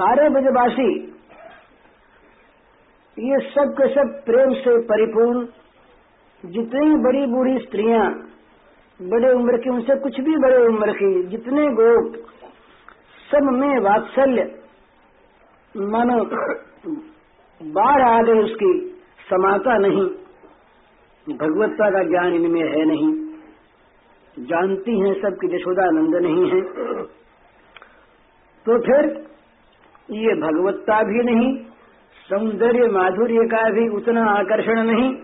सारे ब्रजवासी, ये सब के सब प्रेम से परिपूर्ण, जितनी बड़ी बूढ़ी स्त्रियाँ, बड़े उम्र की, उनसे कुछ भी बड़े उम्र की, जितने गोप, सब में वात्सल्य, मानो, बाढ़ आ गई उसकी समाता नहीं। भगवत्ता का ज्ञान इनमें है नहीं। जानती हैं सब कि यशोदानंद नहीं है। तो फिर ये भगवत्ता भी नहीं, सौंदर्य माधुर्य का भी उतना आकर्षण नहीं,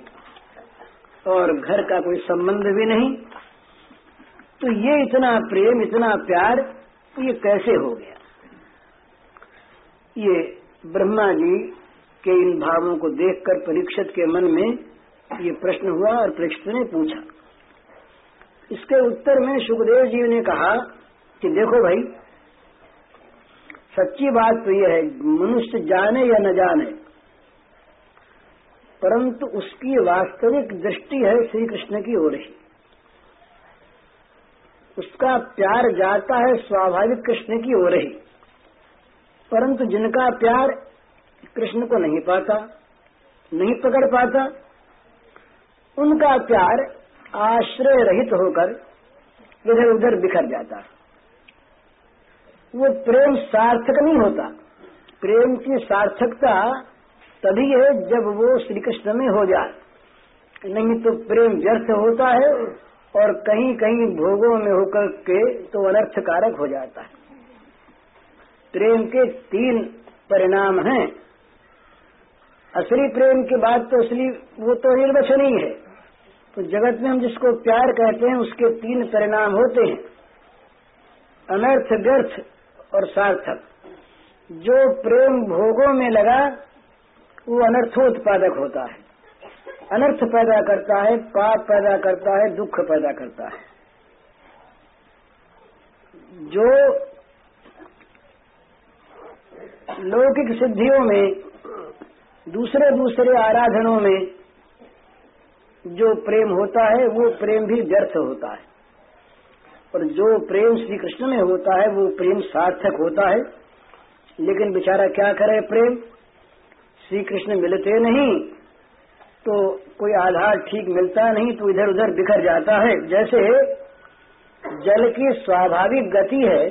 और घर का कोई संबंध भी नहीं। तो ये इतना प्रेम, इतना प्यार ये कैसे हो गया? ये ब्रह्मा जी के इन भावों को देखकर परीक्षित के मन में ये प्रश्न हुआ और परीक्षित ने पूछा। इसके उत्तर में सुखदेव जी ने कहा कि देखो भाई सच्ची बात तो यह है, मनुष्य जाने या न जाने, परंतु उसकी वास्तविक दृष्टि है श्री कृष्ण की ओर ही। उसका प्यार जाता है स्वाभाविक कृष्ण की ओर ही, परंतु जिनका प्यार कृष्ण को नहीं पाता, नहीं पकड़ पाता, उनका प्यार आश्रय रहित होकर इधर उधर बिखर जाता है। वो प्रेम सार्थक नहीं होता। प्रेम की सार्थकता तभी है जब वो श्री कृष्ण में हो जाए। नहीं तो प्रेम व्यर्थ होता है और कहीं कहीं भोगों में होकर के तो अनर्थकारक हो जाता है। प्रेम के तीन परिणाम हैं। असली प्रेम के बाद तो असली, वो तो निर्वचनीय है। तो जगत में हम जिसको प्यार कहते हैं, उसके तीन परिणाम होते हैं। अनर्थ व्यर्थ और सार्थक। जो प्रेम भोगों में लगा, वो अनर्थोत्पादक होता है। अनर्थ पैदा करता है, पाप पैदा करता है, दुख पैदा करता है। जो लौकिक सिद्धियों में, दूसरे दूसरे आराधनों में जो प्रेम होता है, वो प्रेम भी व्यर्थ होता है। और जो प्रेम श्री कृष्ण में होता है, वो प्रेम सार्थक होता है। लेकिन बेचारा क्या करे प्रेम? श्री कृष्ण मिलते नहीं तो कोई आधार ठीक मिलता नहीं तो इधर उधर बिखर जाता है। जैसे जल की स्वाभाविक गति है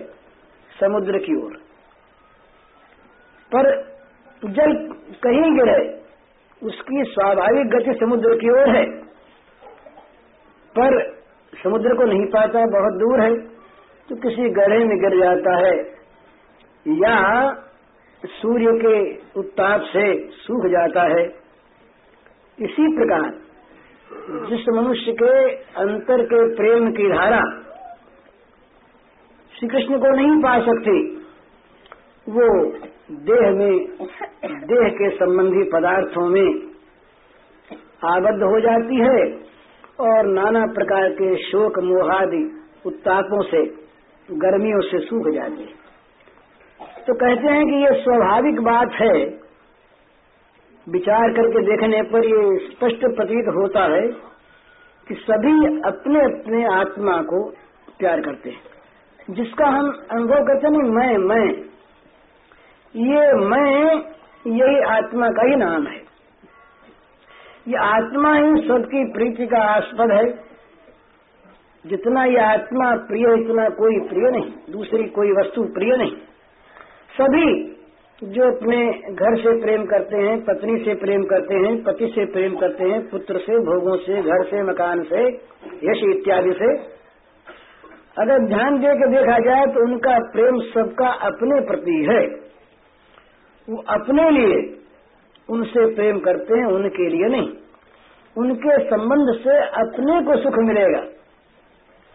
समुद्र की ओर। पर जल कहीं गिरे, उसकी स्वाभाविक गति समुद्र की ओर है। पर समुद्र को नहीं पाता बहुत दूर है तो किसी गढ़े में गिर जाता है। या सूर्य के उत्ताप से सूख जाता है। इसी प्रकार, जिस मनुष्य के अंतर के प्रेम की धारा श्री कृष्ण को नहीं पा सकती, वो देह में, देह के संबंधी पदार्थों में आबद्ध हो जाती है। और नाना प्रकार के शोक मोहादि उत्तापों से, गर्मियों से सूख जाती है। तो कहते हैं कि ये स्वाभाविक बात है। विचार करके देखने पर ये स्पष्ट प्रतीत होता है कि सभी अपने अपने आत्मा को प्यार करते हैं। जिसका हम अनुभव करते हैं मैं मैं, ये मैं, यही आत्मा का ही नाम है। ये आत्मा ही सबकी प्रीति का आस्पद है। जितना ये आत्मा प्रिय, उतना कोई प्रिय नहीं। दूसरी कोई वस्तु प्रिय नहीं। सभी जो अपने घर से प्रेम करते हैं, पत्नी से प्रेम करते हैं, पति से प्रेम करते हैं, पुत्र से, भोगों से, घर से, मकान से, यश इत्यादि से, अगर ध्यान दे के देखा जाए तो उनका प्रेम सबका अपने प्रति है। वो अपने लिए उनसे प्रेम करते हैं, उनके लिए नहीं। उनके संबंध से अपने को सुख मिलेगा।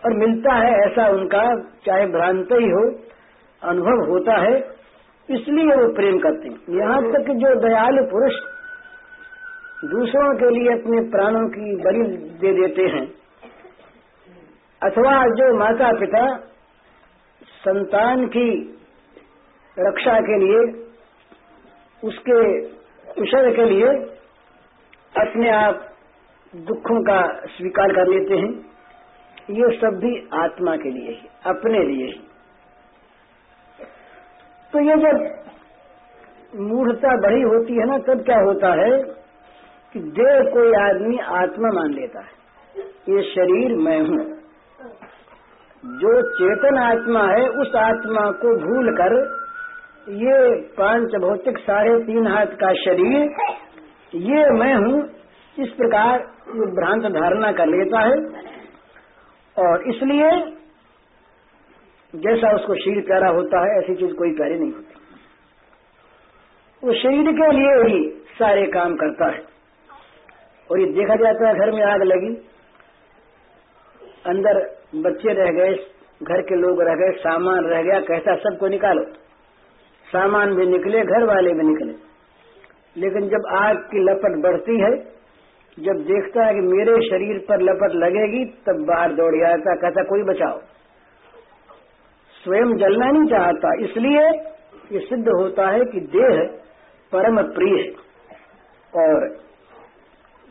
और मिलता है ऐसा उनका, चाहे भ्रांत ही हो, अनुभव होता है, इसलिए वो प्रेम करते हैं। यहाँ तक जो दयालु पुरुष दूसरों के लिए अपने प्राणों की बलि दे देते हैं, अथवा जो माता पिता संतान की रक्षा के लिए उसके कुशल के लिए अपने आप दुखों का स्वीकार कर लेते हैं। ये सब भी आत्मा के लिए ही, अपने लिए ही। तो ये जब मूर्ता बड़ी होती है ना, तब क्या होता है कि देह कोई आदमी आत्मा मान लेता है। ये शरीर मैं हूँ। जो चेतन आत्मा है, उस आत्मा को भूल कर ये पाँच भौतिक साढ़े तीन हाथ का शरीर, ये मैं हूँ, इस प्रकार ये भ्रांत धारणा कर लेता है। और इसलिए, जैसा उसको शरीर प्यारा होता है, ऐसी चीज़ कोई प्यारी नहीं होती। वो शरीर के लिए ही सारे काम करता है। और ये देखा जाता है, घर में आग लगी। अंदर बच्चे रह गए, घर के लोग रह गए, सामान रह गया, कहता सबको निकालो। सामान भी निकले, घर वाले भी निकले। लेकिन जब आग की लपट बढ़ती है, जब देखता है कि मेरे शरीर पर लपट लगेगी, तब बाहर दौड़ जाता कहता कोई बचाओ। स्वयं जलना नहीं चाहता, इसलिए ये सिद्ध होता है कि देह परम प्रिय और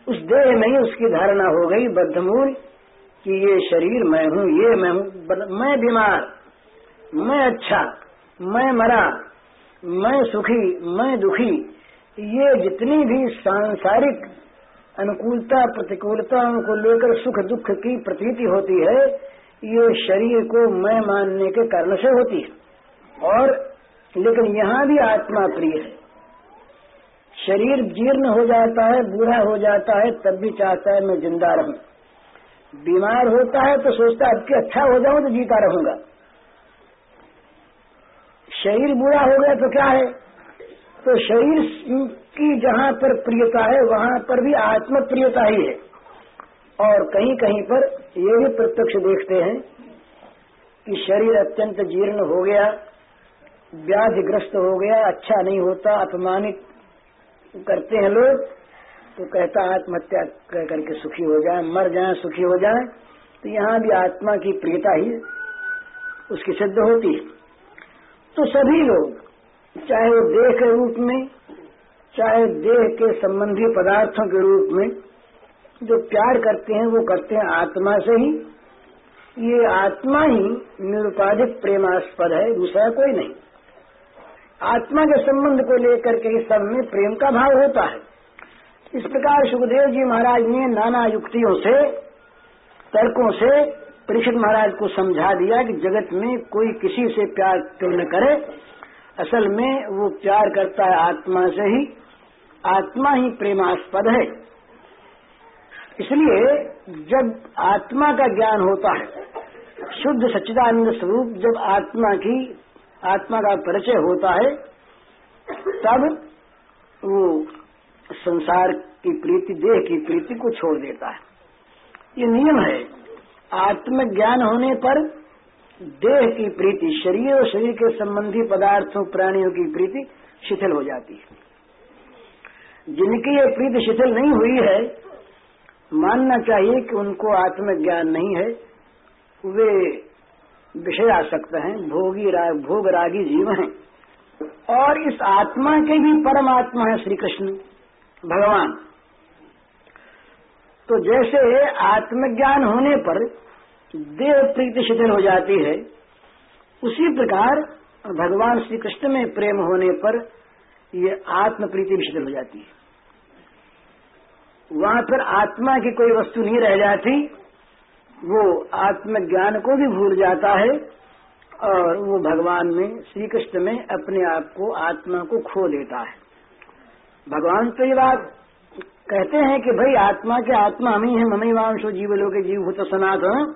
उस देह में ही उसकी धारणा हो गई बद्धमूल कि ये शरीर मैं हूँ, ये मैं हूँ, मैं बीमार, मैं अच्छा मैं मरा मैं सुखी, मैं दुखी, ये जितनी भी सांसारिक अनुकूलता प्रतिकूलताओं को लेकर सुख दुख की प्रतीति होती है, ये शरीर को मैं मानने के कारण से होती है। और, लेकिन यहाँ भी आत्मा प्रिय है। शरीर जीर्ण हो जाता है, बूढ़ा हो जाता है, तब भी चाहता है मैं ज़िंदा रहूँ। बीमार होता है तो सोचता है कि अच्छा हो जाऊँ तो जीता रहूँगा। शरीर बुरा हो गया तो क्या है? तो शरीर की जहाँ पर प्रियता है, वहाँ पर भी आत्म प्रियता ही है। और कहीं कहीं पर ये भी प्रत्यक्ष देखते हैं कि शरीर अत्यंत जीर्ण हो गया, व्याधिग्रस्त हो गया अच्छा नहीं होता, अपमानित करते हैं लोग तो कहता आत्महत्या कर करके सुखी हो जाए, मर जाए, सुखी हो जाए तो यहाँ भी आत्मा की प्रियता ही उसकी सिद्ध होती है। तो सभी लोग, चाहे वो देह के रूप में, चाहे देह के संबंधी पदार्थों के रूप में, जो प्यार करते हैं, वो करते हैं आत्मा से ही। ये आत्मा ही निरुपाधिक प्रेमास्पद है दूसरा कोई नहीं। आत्मा के संबंध को लेकर के सब में प्रेम का भाव होता है। इस प्रकार सुखदेव जी महाराज ने नाना युक्तियों से, तर्कों से परीक्षित महाराज को समझा दिया कि जगत में कोई किसी से प्यार क्यों न करे। असल में वो प्यार करता है आत्मा से ही। आत्मा ही प्रेमास्पद है। इसलिए जब आत्मा का ज्ञान होता है, शुद्ध सच्चिदानंद स्वरूप जब आत्मा की, आत्मा का परिचय होता है, तब वो संसार की प्रीति, देह की प्रीति को छोड़ देता है। ये नियम है। आत्मज्ञान होने पर देह की प्रीति शरीर और शरीर के संबंधी पदार्थों प्राणियों की प्रीति शिथिल हो जाती है। जिनकी ये प्रीति शिथिल नहीं हुई है मानना चाहिए कि उनको आत्मज्ञान नहीं है। वे विषय आ सकते हैं भोगी रा, भोग रागी जीव हैं। और इस आत्मा के भी परमात्मा है श्री कृष्ण भगवान। तो जैसे आत्मज्ञान होने पर देह प्रीति शिथिल हो जाती है, उसी प्रकार भगवान श्री कृष्ण में प्रेम होने पर ये आत्म प्रीति भी शिथिल हो जाती है। वहाँ पर आत्मा की कोई वस्तु नहीं रह जाती, वो आत्मज्ञान को भी भूल जाता है और वो भगवान में श्री कृष्ण में अपने आप को, आत्मा को खो देता है। भगवान तो ये बात कहते हैं कि भाई, आत्मा के आत्मा हम ही है ममई वांशो जीव लोग जीव भूत सनातन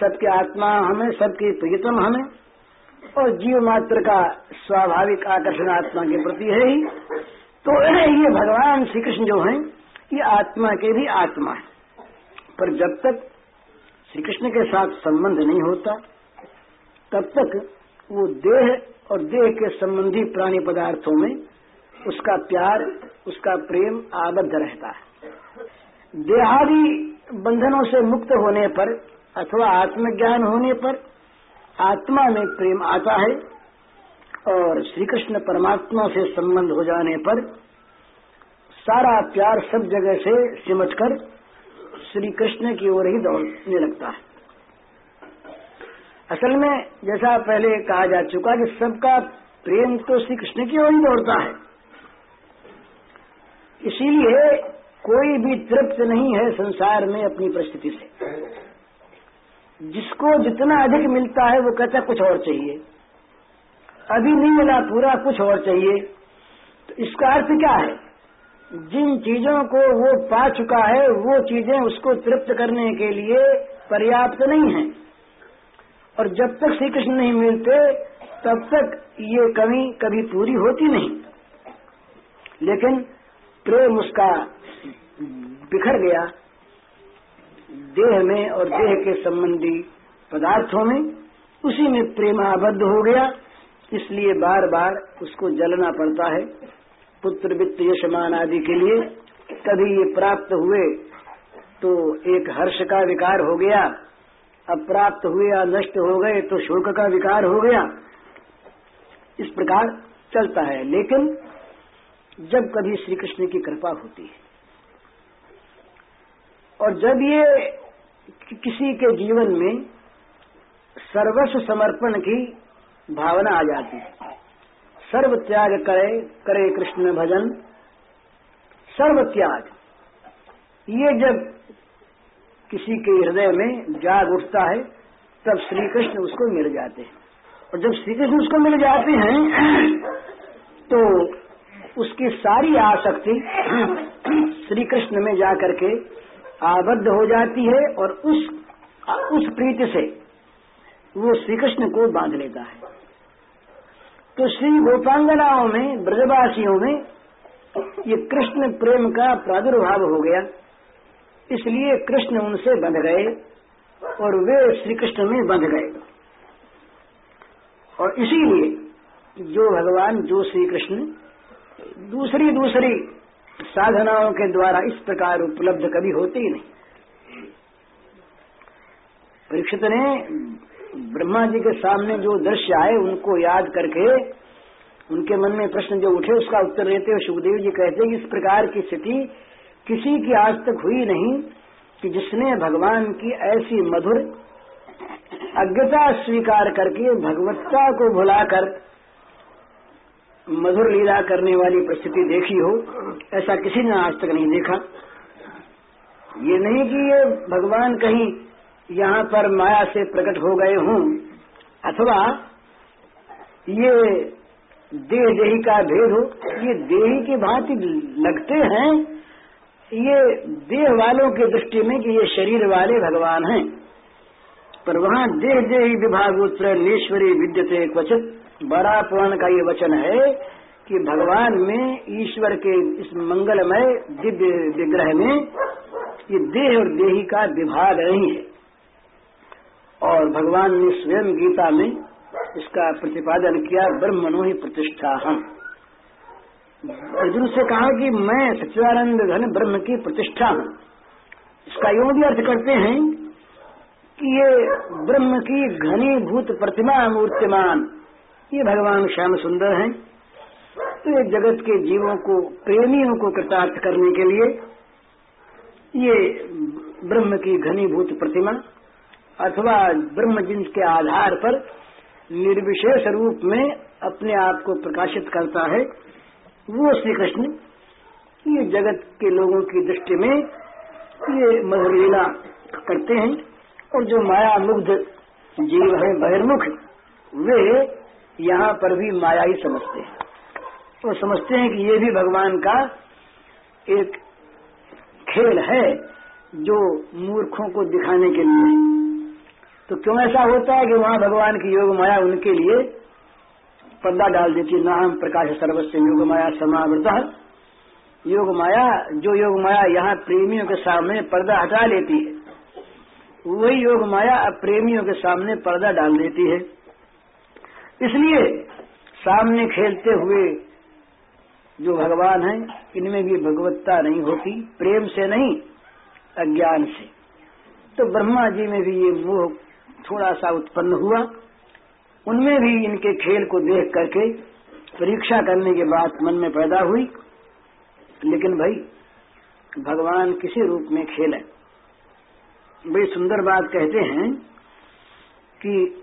सबके आत्मा हमें सबके प्रियतम हमें और जीव मात्र का स्वाभाविक आकर्षण आत्मा के प्रति है ही। तो ये भगवान श्री कृष्ण जो हैं, ये आत्मा के भी आत्मा है। पर जब तक श्री कृष्ण के साथ संबंध नहीं होता, तब तक वो देह और देह के संबंधी प्राणी पदार्थों में उसका प्यार उसका प्रेम आबद्ध रहता है। देहादि बंधनों से मुक्त होने पर अथवा आत्मज्ञान होने पर आत्मा में प्रेम आता है और श्री कृष्ण परमात्मा से संबंध हो जाने पर सारा प्यार सब जगह से सिमटकर श्री कृष्ण की ओर ही दौड़ने लगता है। असल में जैसा पहले कहा जा चुका कि सबका प्रेम तो श्री कृष्ण की ओर ही दौड़ता है। इसीलिए कोई भी तृप्त नहीं है संसार में अपनी परिस्थिति से। जिसको जितना अधिक मिलता है, वो कहता है, कुछ और चाहिए। अभी नहीं मिला पूरा, कुछ और चाहिए। तो इसका अर्थ क्या है? जिन चीज़ों को वो पा चुका है, वो चीज़ें उसको तृप्त करने के लिए पर्याप्त नहीं है। और जब तक श्री कृष्ण नहीं मिलते, तब तक ये कमी कभी पूरी होती नहीं। लेकिन प्रेम उसका बिखर गया। देह में और देह के संबंधी पदार्थों में उसी में प्रेम आबद्ध हो गया। इसलिए बार बार उसको जलना पड़ता है। पुत्र वित्त यशमान आदि के लिए कभी ये प्राप्त हुए तो एक हर्ष का विकार हो गया। अब प्राप्त हुए या नष्ट हो गए तो शोक का विकार हो गया। इस प्रकार चलता है। लेकिन जब कभी श्री कृष्ण की कृपा होती है। और जब ये किसी के जीवन में सर्वस्व समर्पण की भावना आ जाती है। सर्व त्याग करे करे कृष्ण भजन, सर्व त्याग। ये जब किसी के हृदय में जाग उठता है, तब श्री कृष्ण उसको मिल जाते हैं। और जब श्री कृष्ण उसको मिल जाते हैं तो उसकी सारी आसक्ति श्री कृष्ण में जाकर के आबद्ध हो जाती है और उस उस प्रीति से वो श्री कृष्ण को बाँध लेता है। तो श्री गोपांगनाओं में, ब्रजवासियों में ये कृष्ण प्रेम का प्रादुर्भाव हो गया। इसलिए कृष्ण उनसे बंध गए और वे श्री कृष्ण में बंध गए। और इसीलिए जो भगवान, जो श्री कृष्ण दूसरी दूसरी साधनाओं के द्वारा इस प्रकार उपलब्ध कभी होती ही नहीं। परीक्षित ने ब्रह्मा जी के सामने जो दृश्य आए, उनको याद करके उनके मन में प्रश्न जो उठे, उसका उत्तर देते हुए सुखदेव जी कहते कि इस प्रकार की स्थिति किसी की आज तक हुई नहीं कि जिसने भगवान की ऐसी मधुर अज्ञता स्वीकार करके भगवत्ता को भुलाकर मधुर लीला करने वाली परिस्थिति देखी हो, ऐसा किसी ने आज तक नहीं देखा। ये नहीं कि ये भगवान कहीं यहाँ पर माया से प्रकट हो गए हों, अथवा ये देह देही का भेद हो, ये देही की भांति लगते हैं, ये देह वालों की दृष्टि में कि ये शरीर वाले भगवान हैं। पर वहाँ देह देही विभाग उत्तर नेश्वरी विद्यते क्वचित बड़ा पुराण का ये वचन है कि भगवान में ईश्वर के इस मंगलमय दिव्य विग्रह में ये देह और देही का विभाग नहीं है। और भगवान ने स्वयं गीता में इसका प्रतिपादन किया, ब्रह्मणो ही प्रतिष्ठा हम अर्जुन से कहा कि मैं सच्चिदानंद धन ब्रह्म की प्रतिष्ठा हूँ। इसका योग भी अर्थ करते हैं कि ये ब्रह्म की घनीभूत प्रतिमा मूर्तिमान ये भगवान श्याम सुंदर हैं। तो ये जगत के जीवों को, प्रेमियों को कृतार्थ करने के लिए ये ब्रह्म की घनीभूत प्रतिमा अथवा ब्रह्म जिन के आधार पर निर्विशेष रूप में अपने आप को प्रकाशित करता है, वो श्री कृष्ण ये जगत के लोगों की दृष्टि में ये मधुलीला करते हैं और जो माया मुग्ध जीव है, बहिर्मुख, वे यहाँ पर भी माया ही समझते हैं। वो तो समझते हैं कि ये भी भगवान का एक खेल है जो मूर्खों को दिखाने के लिए। तो क्यों ऐसा होता है कि वहाँ भगवान की योग माया उनके लिए पर्दा डाल देती है? नाम प्रकाश सर्वस्व योग माया समावृत। योग माया, जो योग माया यहाँ प्रेमियों के सामने पर्दा हटा लेती है, वही योग माया अब प्रेमियों के सामने पर्दा डाल देती है। इसलिए सामने खेलते हुए जो भगवान है, इनमें भी भगवत्ता नहीं होती, प्रेम से नहीं, अज्ञान से। तो ब्रह्मा जी में भी ये मोह थोड़ा सा उत्पन्न हुआ। उनमें भी इनके खेल को देख करके परीक्षा करने के बाद मन में पैदा हुई। लेकिन भाई, भगवान किसी रूप में खेले बड़ी सुंदर बात कहते हैं कि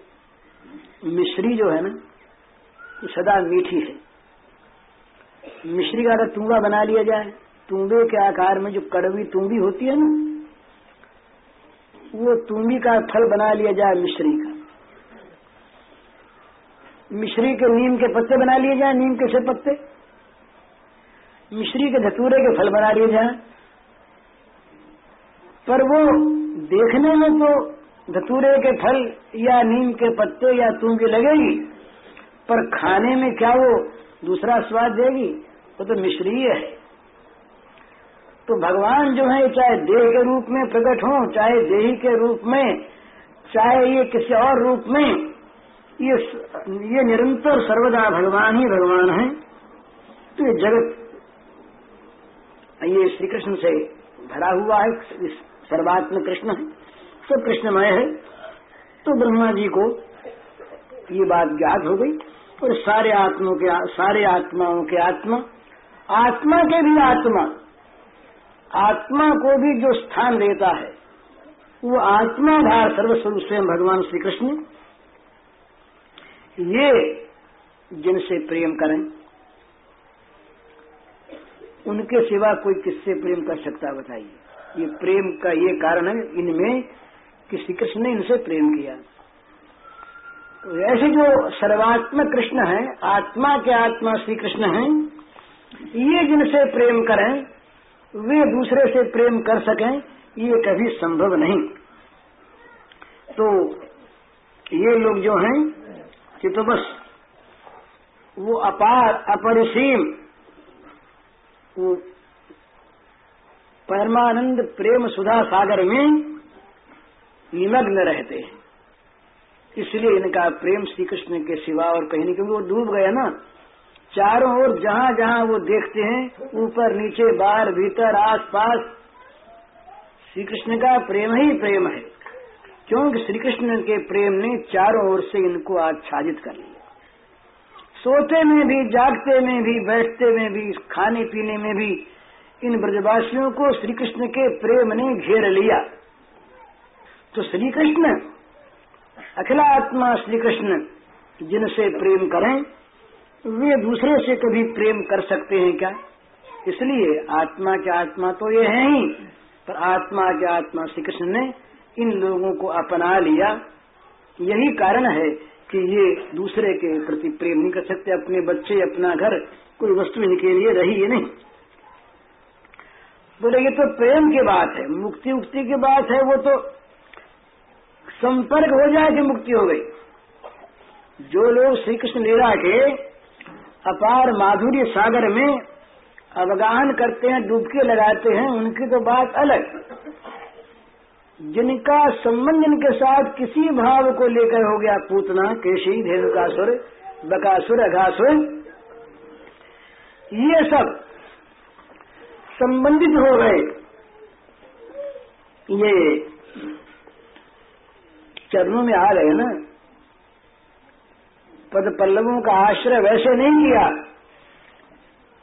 मिश्री जो है ना वो सदा मीठी है। मिश्री का अगर तुम्बा बना लिया जाए तुम्बे के आकार में जो कड़वी तुम्बी होती है ना, वो तुम्बी का फल बना लिया जाए मिश्री का। मिश्री के नीम के पत्ते बना लिए जाए, नीम के से पत्ते। मिश्री के धतूरे के फल बना लिए जाए। पर वो देखने में तो धतूरे के फल या नीम के पत्ते या तुम्बी लगेगी, पर खाने में क्या वो दूसरा स्वाद देगी? वो तो मिश्रीय है। तो भगवान जो है, चाहे देह के रूप में प्रकट हो, चाहे देही के रूप में, चाहे ये किसी और रूप में, ये ये निरंतर सर्वदा भगवान ही भगवान है। तो ये जगत, ये श्री कृष्ण से भरा हुआ है सर्वात्म कृष्ण। है सब कृष्णमय है। तो ब्रह्मा जी को ये बात ज्ञात हो गई और सारे आत्माओं के सारे आत्माओं के आत्मा आत्मा के भी आत्मा आत्मा को भी जो स्थान देता है, वो आत्माधार सर्वस्वरूप स्वयं भगवान श्री कृष्ण ये जिनसे प्रेम करें, उनके सिवा कोई किससे प्रेम कर सकता बताइए। ये प्रेम का ये कारण है, इनमें कि श्री कृष्ण ने इनसे प्रेम किया। तो ऐसे जो सर्वात्म कृष्ण है, आत्मा के आत्मा श्री कृष्ण है, ये जिनसे प्रेम करें, वे दूसरे से प्रेम कर सकें, ये कभी संभव नहीं। तो ये लोग जो हैं कि तो बस वो अपार, अपरिसीम, वो परमानंद प्रेम सुधा सागर में निमग्न रहते हैं। इसलिए इनका प्रेम श्री कृष्ण के सिवा और कहीं नहीं, क्योंकि वो डूब गया ना। चारों ओर जहाँ जहाँ वो देखते हैं, ऊपर, नीचे, बाहर, भीतर आस पास श्री कृष्ण का प्रेम ही प्रेम है। क्योंकि श्री कृष्ण के प्रेम ने चारों ओर से इनको आच्छादित कर लिया। सोते में भी, जागते में भी, बैठते में भी, खाने पीने में भी इन ब्रजवासियों को श्री कृष्ण के प्रेम ने घेर लिया। तो श्री कृष्ण अखिलात्मा श्री कृष्ण जिनसे प्रेम करें, वे दूसरे से कभी प्रेम कर सकते हैं क्या? इसलिए आत्मा के आत्मा तो ये है ही, पर आत्मा के आत्मा श्री कृष्ण ने इन लोगों को अपना लिया। यही कारण है कि ये दूसरे के प्रति प्रेम नहीं कर सकते, अपने बच्चे, अपना घर, कोई वस्तु इनके लिए रही है नहीं। बोले, ये तो प्रेम की बात है मुक्ति उक्ति की बात है, वो तो संपर्क हो जाए कि मुक्ति हो गई। जो लोग श्री कृष्ण लीला के अपार माधुर्य सागर में अवगाहन करते हैं, डुबके लगाते हैं, उनकी तो बात अलग। जिनका संबंध इनके साथ किसी भाव को लेकर हो गया पूतना, केशी, धेनुकासुर, बकासुर, अघासुर, ये सब संबंधित हो गए। ये चरणों में आ गए ना? पद पल्लवों का आश्रय वैसे नहीं किया।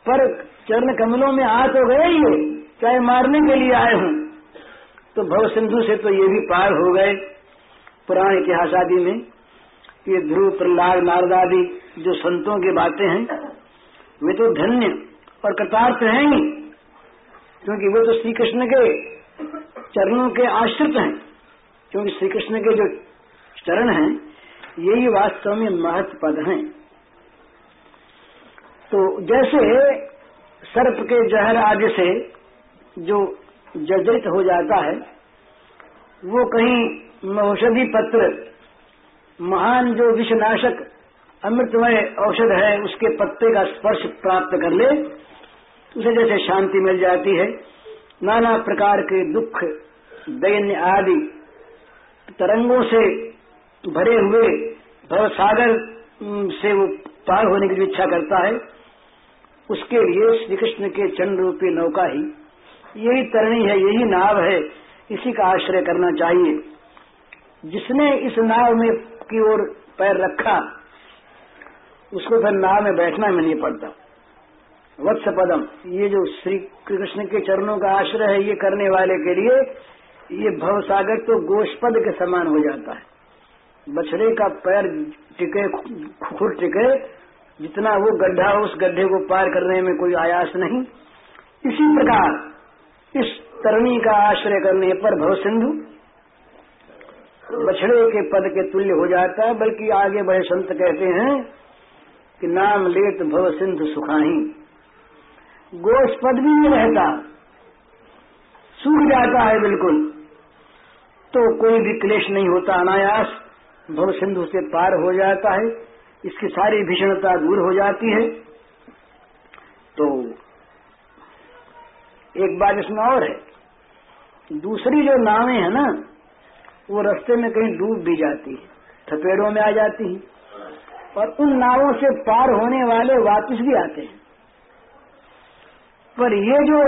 पर चरण कमलों में आ तो गए ये, चाहे मारने के लिए आए हूँ। तो भव सिंधु से तो ये भी पार हो गए। पुराण इतिहास आदि में ये ध्रुव, प्रहलाद नारदादि जो संतों की बातें हैं, वे तो धन्य और कृतार्थ हैं ही, क्योंकि वो तो श्री कृष्ण के चरणों के आश्रित हैं। क्योंकि श्री कृष्ण के जो चरण हैं यही वास्तव में महत्व पद हैं। तो जैसे सर्प के जहर आदि से जो जर्जरित हो जाता है, वो कहीं औषधि पत्र, महान जो विषनाशक अमृतमय औषध है, उसके पत्ते का स्पर्श प्राप्त कर ले, उसे जैसे शांति मिल जाती है। नाना प्रकार के दुख, दैन्य आदि तरंगों से भरे हुए भव सागर से वो पार होने की इच्छा करता है, उसके लिए श्री कृष्ण के चंड रूपी नौका ही। यही तरणी है, यही नाव है, इसी का आश्रय करना चाहिए। जिसने इस नाव में की ओर पैर रखा, उसको फिर नाव में बैठना में नहीं पड़ता। वत्स पदम ये जो श्री कृष्ण के चरणों का आश्रय है, ये करने वाले के लिए ये भव सागर तो गोष्पद के समान हो जाता है। बछड़े का पैर टिके, खुर टिके, जितना वो गड्ढा, उस गड्ढे को पार करने में कोई आयास नहीं। इसी प्रकार, इस तरणी का आश्रय करने पर भव सिंधु बछड़े के पद के तुल्य हो जाता है, बल्कि आगे बड़े संत कहते हैं कि नाम लेत भव सिंधु सुखाही। गोश पद भी नहीं रहता। सूख जाता है बिल्कुल। तो कोई भी क्लेश नहीं होता, अनायास भव सिंधु से पार हो जाता है, इसकी सारी भीषणता दूर हो जाती है। तो एक बात इसमें और है, दूसरी जो नावें हैं ना, वो रास्ते में कहीं डूब भी जाती है, थपेड़ों में आ जाती है, और उन नावों से पार होने वाले वापस भी आते हैं। पर ये जो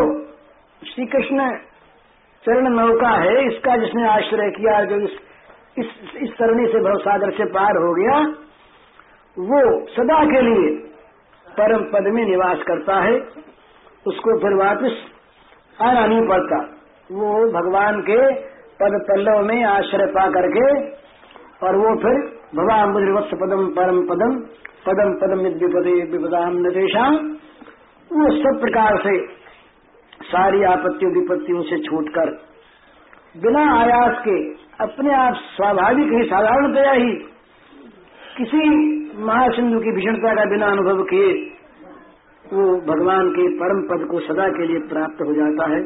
श्री कृष्ण चरण नौका है इसका जिसने आश्रय किया जो इस इस, तरणी से भवसागर से पार हो गया वो सदा के लिए परम पद में निवास करता है। उसको फिर वापस आना नहीं पड़ता। वो भगवान के पद पल्लव में आश्रय पा करके और वो फिर भगवान बुद्धिवत्स पदम परम पदम पदम पदम विपदे विपदाम निर्देशाम वो सब प्रकार से सारी आपत्तियों विपत्तियों से छूटकर, बिना आयास के अपने आप स्वाभाविक ही, साधारणतया ही, किसी महासिंधु की भीषणता का बिना अनुभव किए, वो भगवान के परम पद को सदा के लिए प्राप्त हो जाता है।